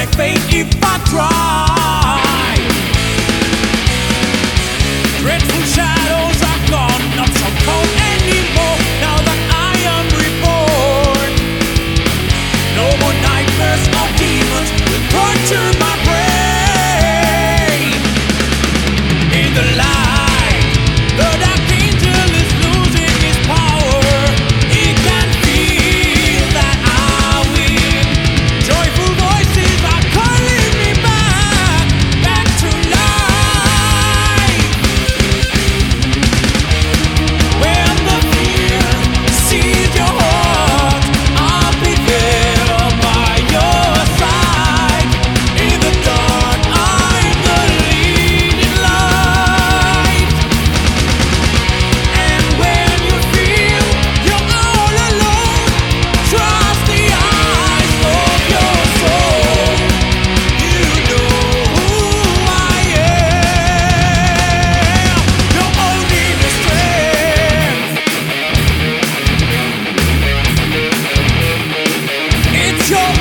like fate if I try. your